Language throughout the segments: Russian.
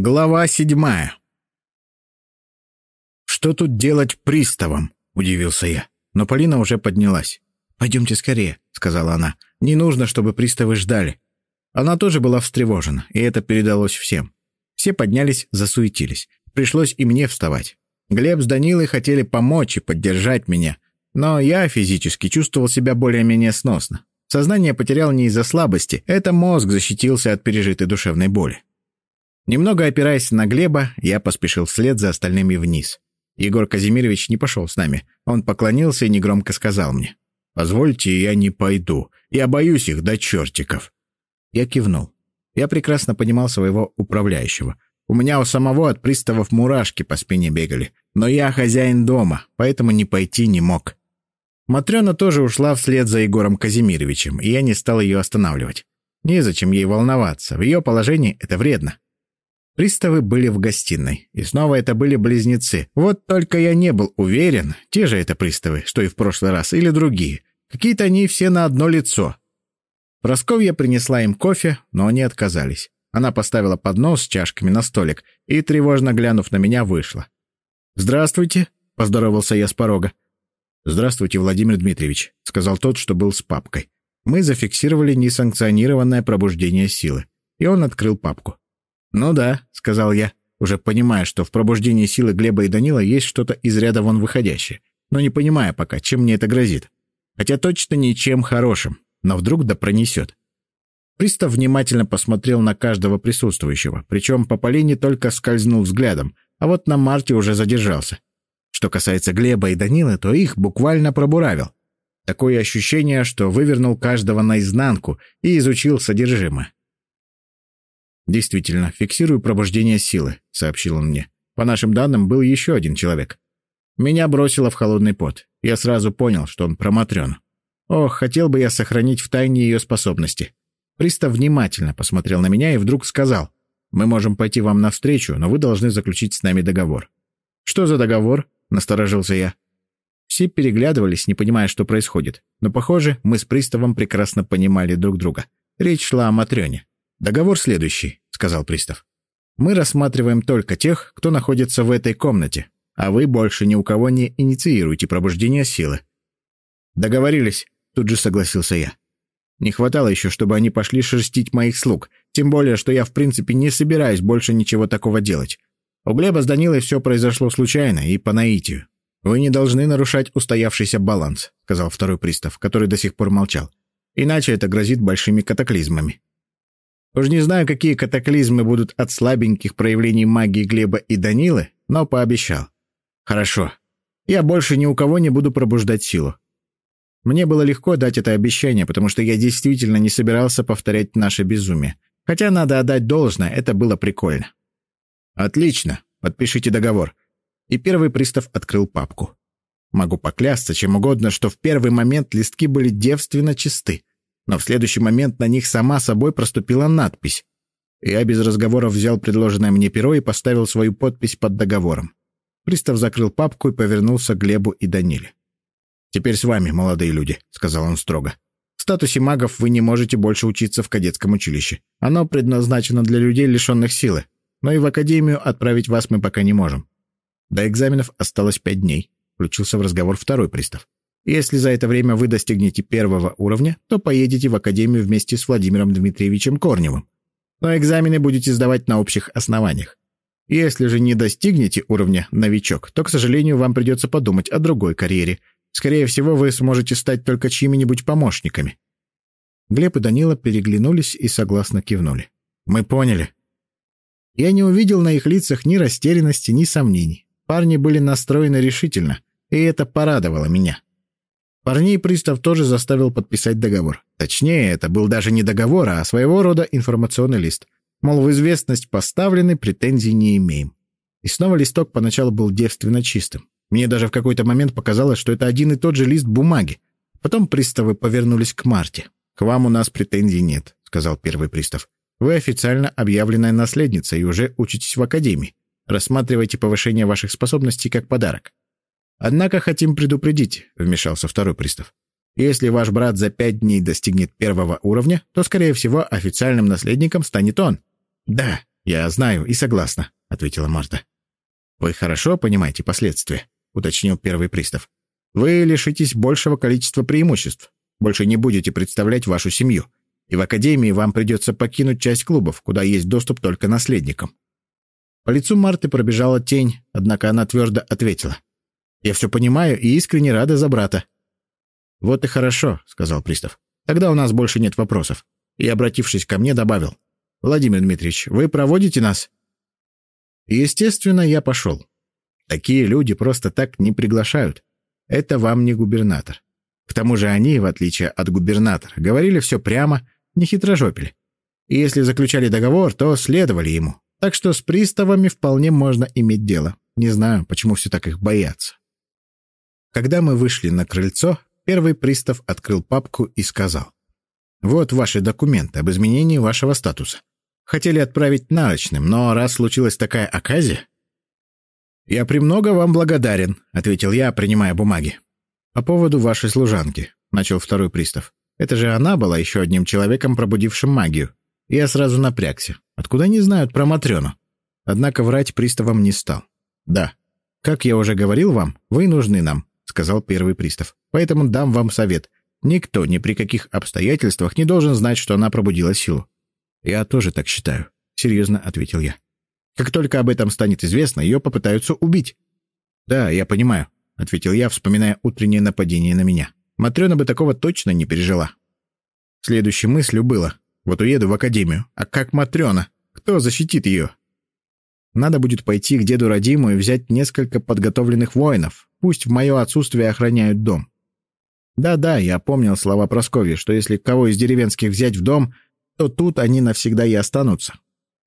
Глава седьмая. «Что тут делать приставом?» — удивился я. Но Полина уже поднялась. «Пойдемте скорее», — сказала она. «Не нужно, чтобы приставы ждали». Она тоже была встревожена, и это передалось всем. Все поднялись, засуетились. Пришлось и мне вставать. Глеб с Данилой хотели помочь и поддержать меня, но я физически чувствовал себя более-менее сносно. Сознание потерял не из-за слабости, это мозг защитился от пережитой душевной боли. Немного опираясь на Глеба, я поспешил вслед за остальными вниз. Егор Казимирович не пошел с нами. Он поклонился и негромко сказал мне. «Позвольте, я не пойду. Я боюсь их до чертиков». Я кивнул. Я прекрасно понимал своего управляющего. У меня у самого от приставов мурашки по спине бегали. Но я хозяин дома, поэтому не пойти не мог. Матрена тоже ушла вслед за Егором Казимировичем, и я не стал ее останавливать. Незачем ей волноваться, в ее положении это вредно. Приставы были в гостиной, и снова это были близнецы. Вот только я не был уверен, те же это приставы, что и в прошлый раз, или другие. Какие-то они все на одно лицо. Просковья принесла им кофе, но они отказались. Она поставила поднос с чашками на столик и, тревожно глянув на меня, вышла. «Здравствуйте», — поздоровался я с порога. «Здравствуйте, Владимир Дмитриевич», — сказал тот, что был с папкой. Мы зафиксировали несанкционированное пробуждение силы, и он открыл папку. «Ну да», — сказал я, уже понимая, что в пробуждении силы Глеба и Данила есть что-то из ряда вон выходящее, но не понимая пока, чем мне это грозит. Хотя точно ничем хорошим, но вдруг да пронесет. Пристав внимательно посмотрел на каждого присутствующего, причем по Полине только скользнул взглядом, а вот на Марте уже задержался. Что касается Глеба и Данилы, то их буквально пробуравил. Такое ощущение, что вывернул каждого наизнанку и изучил содержимое. «Действительно, фиксирую пробуждение силы», — сообщил он мне. «По нашим данным, был еще один человек. Меня бросило в холодный пот. Я сразу понял, что он промотрен. Ох, хотел бы я сохранить в тайне ее способности». Пристав внимательно посмотрел на меня и вдруг сказал, «Мы можем пойти вам навстречу, но вы должны заключить с нами договор». «Что за договор?» — насторожился я. Все переглядывались, не понимая, что происходит. Но, похоже, мы с приставом прекрасно понимали друг друга. Речь шла о Матрёне. «Договор следующий», — сказал пристав. «Мы рассматриваем только тех, кто находится в этой комнате, а вы больше ни у кого не инициируете пробуждение силы». «Договорились», — тут же согласился я. Не хватало еще, чтобы они пошли шерстить моих слуг, тем более, что я в принципе не собираюсь больше ничего такого делать. У Глеба с Данилой все произошло случайно и по наитию. «Вы не должны нарушать устоявшийся баланс», — сказал второй пристав, который до сих пор молчал. «Иначе это грозит большими катаклизмами». Уж не знаю, какие катаклизмы будут от слабеньких проявлений магии Глеба и Данилы, но пообещал. Хорошо. Я больше ни у кого не буду пробуждать силу. Мне было легко дать это обещание, потому что я действительно не собирался повторять наше безумие. Хотя, надо отдать должное, это было прикольно. «Отлично. Подпишите договор». И первый пристав открыл папку. Могу поклясться чем угодно, что в первый момент листки были девственно чисты но в следующий момент на них сама собой проступила надпись. Я без разговоров взял предложенное мне перо и поставил свою подпись под договором. Пристав закрыл папку и повернулся к Глебу и Даниле. «Теперь с вами, молодые люди», — сказал он строго. «В статусе магов вы не можете больше учиться в кадетском училище. Оно предназначено для людей, лишенных силы. Но и в академию отправить вас мы пока не можем. До экзаменов осталось пять дней», — включился в разговор второй пристав. Если за это время вы достигнете первого уровня, то поедете в академию вместе с Владимиром Дмитриевичем Корневым. Но экзамены будете сдавать на общих основаниях. Если же не достигнете уровня «новичок», то, к сожалению, вам придется подумать о другой карьере. Скорее всего, вы сможете стать только чьими-нибудь помощниками. Глеб и Данила переглянулись и согласно кивнули. «Мы поняли». Я не увидел на их лицах ни растерянности, ни сомнений. Парни были настроены решительно, и это порадовало меня. Парней пристав тоже заставил подписать договор. Точнее, это был даже не договор, а своего рода информационный лист. Мол, в известность поставлены, претензий не имеем. И снова листок поначалу был девственно чистым. Мне даже в какой-то момент показалось, что это один и тот же лист бумаги. Потом приставы повернулись к Марте. «К вам у нас претензий нет», — сказал первый пристав. «Вы официально объявленная наследница и уже учитесь в академии. Рассматривайте повышение ваших способностей как подарок. «Однако хотим предупредить», — вмешался второй пристав. «Если ваш брат за пять дней достигнет первого уровня, то, скорее всего, официальным наследником станет он». «Да», — «Я знаю и согласна», — ответила Марта. «Вы хорошо понимаете последствия», — уточнил первый пристав. «Вы лишитесь большего количества преимуществ, больше не будете представлять вашу семью, и в академии вам придется покинуть часть клубов, куда есть доступ только наследникам». По лицу Марты пробежала тень, однако она твердо ответила. «Я все понимаю и искренне рада за брата». «Вот и хорошо», — сказал пристав. «Тогда у нас больше нет вопросов». И, обратившись ко мне, добавил. «Владимир Дмитриевич, вы проводите нас?» Естественно, я пошел. Такие люди просто так не приглашают. Это вам не губернатор. К тому же они, в отличие от губернатора, говорили все прямо, не хитрожопили. И если заключали договор, то следовали ему. Так что с приставами вполне можно иметь дело. Не знаю, почему все так их боятся. Когда мы вышли на крыльцо, первый пристав открыл папку и сказал. «Вот ваши документы об изменении вашего статуса. Хотели отправить нарочным, но раз случилась такая оказия...» «Я премного вам благодарен», — ответил я, принимая бумаги. «По поводу вашей служанки», — начал второй пристав. «Это же она была еще одним человеком, пробудившим магию. Я сразу напрягся. Откуда они знают про Матрёну? Однако врать приставам не стал. «Да. Как я уже говорил вам, вы нужны нам», — сказал первый пристав. «Поэтому дам вам совет. Никто ни при каких обстоятельствах не должен знать, что она пробудила силу». «Я тоже так считаю», — серьезно ответил я. «Как только об этом станет известно, ее попытаются убить». «Да, я понимаю», — ответил я, вспоминая утреннее нападение на меня. Матрена бы такого точно не пережила. Следующей мыслью было вот уеду в академию. А как Матрена? Кто защитит ее? Надо будет пойти к деду Радиму и взять несколько подготовленных воинов. Пусть в мое отсутствие охраняют дом. Да-да, я помнил слова Прасковьи, что если кого из деревенских взять в дом, то тут они навсегда и останутся.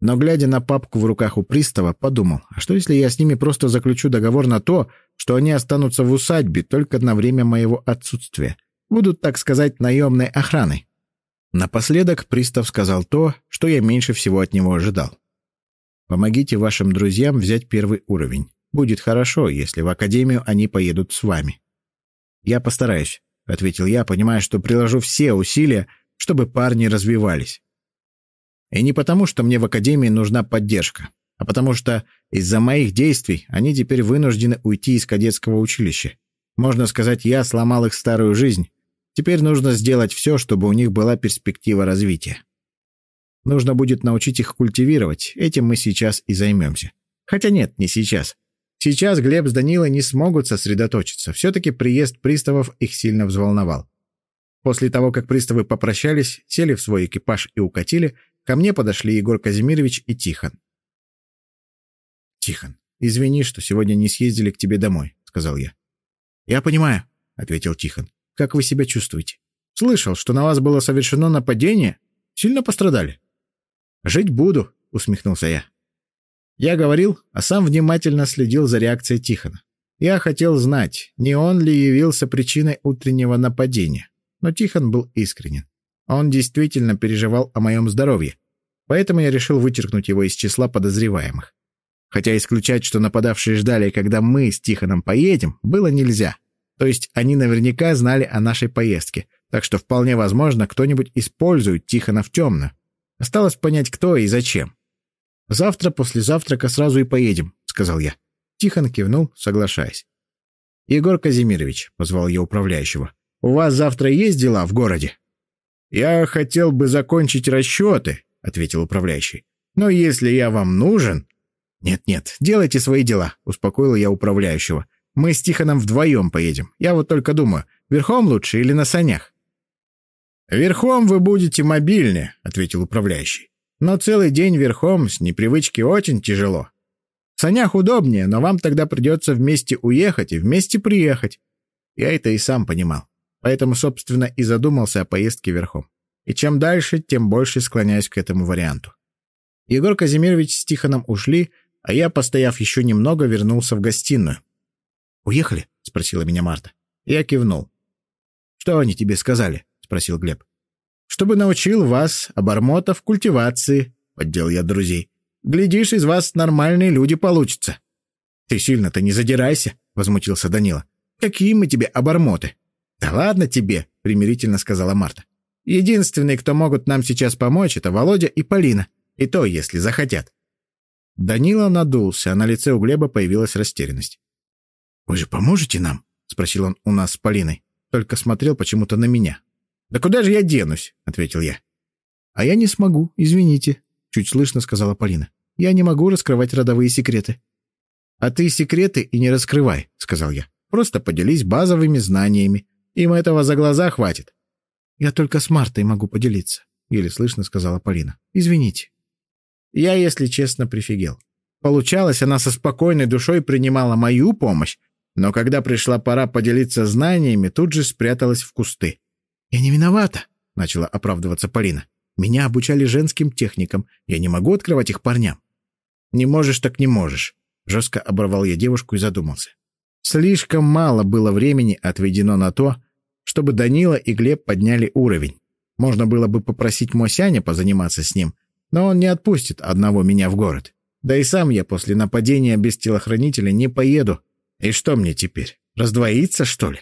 Но, глядя на папку в руках у пристава, подумал, а что если я с ними просто заключу договор на то, что они останутся в усадьбе только на время моего отсутствия? Будут, так сказать, наемной охраной. Напоследок пристав сказал то, что я меньше всего от него ожидал. «Помогите вашим друзьям взять первый уровень. Будет хорошо, если в академию они поедут с вами». «Я постараюсь», — ответил я, понимая, что приложу все усилия, чтобы парни развивались. И не потому, что мне в академии нужна поддержка, а потому что из-за моих действий они теперь вынуждены уйти из кадетского училища. Можно сказать, я сломал их старую жизнь, Теперь нужно сделать все, чтобы у них была перспектива развития. Нужно будет научить их культивировать, этим мы сейчас и займемся. Хотя нет, не сейчас. Сейчас Глеб с Данилой не смогут сосредоточиться, все-таки приезд приставов их сильно взволновал. После того, как приставы попрощались, сели в свой экипаж и укатили, ко мне подошли Егор Казимирович и Тихон. «Тихон, извини, что сегодня не съездили к тебе домой», — сказал я. «Я понимаю», — ответил Тихон. Как вы себя чувствуете? Слышал, что на вас было совершено нападение. Сильно пострадали?» «Жить буду», — усмехнулся я. Я говорил, а сам внимательно следил за реакцией Тихона. Я хотел знать, не он ли явился причиной утреннего нападения. Но Тихон был искренен. Он действительно переживал о моем здоровье. Поэтому я решил вычеркнуть его из числа подозреваемых. Хотя исключать, что нападавшие ждали, когда мы с Тихоном поедем, было нельзя. То есть они наверняка знали о нашей поездке, так что вполне возможно, кто-нибудь использует Тихона в темно. Осталось понять, кто и зачем. «Завтра после завтрака сразу и поедем», — сказал я. Тихон кивнул, соглашаясь. «Егор Казимирович», — позвал я управляющего, — «у вас завтра есть дела в городе?» «Я хотел бы закончить расчеты», — ответил управляющий. «Но если я вам нужен...» «Нет-нет, делайте свои дела», — успокоил я управляющего. Мы с Тихоном вдвоем поедем. Я вот только думаю, верхом лучше или на санях?» «Верхом вы будете мобильнее», — ответил управляющий. «Но целый день верхом с непривычки очень тяжело. В санях удобнее, но вам тогда придется вместе уехать и вместе приехать». Я это и сам понимал. Поэтому, собственно, и задумался о поездке верхом. И чем дальше, тем больше склоняюсь к этому варианту. Егор Казимирович с Тихоном ушли, а я, постояв еще немного, вернулся в гостиную. «Уехали?» — спросила меня Марта. Я кивнул. «Что они тебе сказали?» — спросил Глеб. «Чтобы научил вас, обормотов, культивации», — поддел я друзей. «Глядишь, из вас нормальные люди получатся». «Ты сильно-то не задирайся», — возмутился Данила. «Какие мы тебе обормоты?» «Да ладно тебе», — примирительно сказала Марта. «Единственные, кто могут нам сейчас помочь, это Володя и Полина. И то, если захотят. Данила надулся, а на лице у Глеба появилась растерянность. «Вы же поможете нам?» — спросил он у нас с Полиной. Только смотрел почему-то на меня. «Да куда же я денусь?» — ответил я. «А я не смогу, извините», — чуть слышно сказала Полина. «Я не могу раскрывать родовые секреты». «А ты секреты и не раскрывай», — сказал я. «Просто поделись базовыми знаниями. Им этого за глаза хватит». «Я только с Мартой могу поделиться», — еле слышно сказала Полина. «Извините». Я, если честно, прифигел. Получалось, она со спокойной душой принимала мою помощь, но когда пришла пора поделиться знаниями, тут же спряталась в кусты. «Я не виновата», — начала оправдываться Полина. «Меня обучали женским техникам. Я не могу открывать их парням». «Не можешь, так не можешь», — жестко оборвал я девушку и задумался. Слишком мало было времени отведено на то, чтобы Данила и Глеб подняли уровень. Можно было бы попросить Мосяня позаниматься с ним, но он не отпустит одного меня в город. Да и сам я после нападения без телохранителя не поеду. И что мне теперь, раздвоиться, что ли?